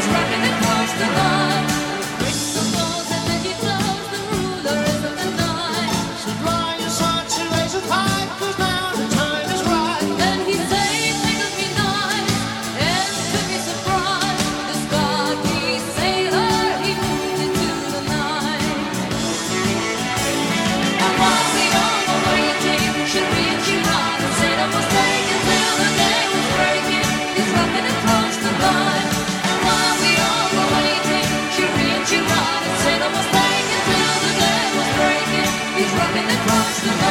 He's running across the line. across the road.